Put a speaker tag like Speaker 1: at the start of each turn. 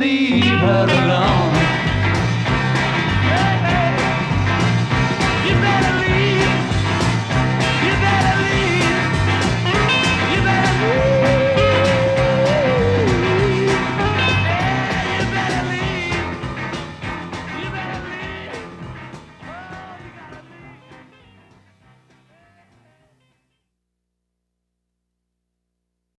Speaker 1: leave her alone.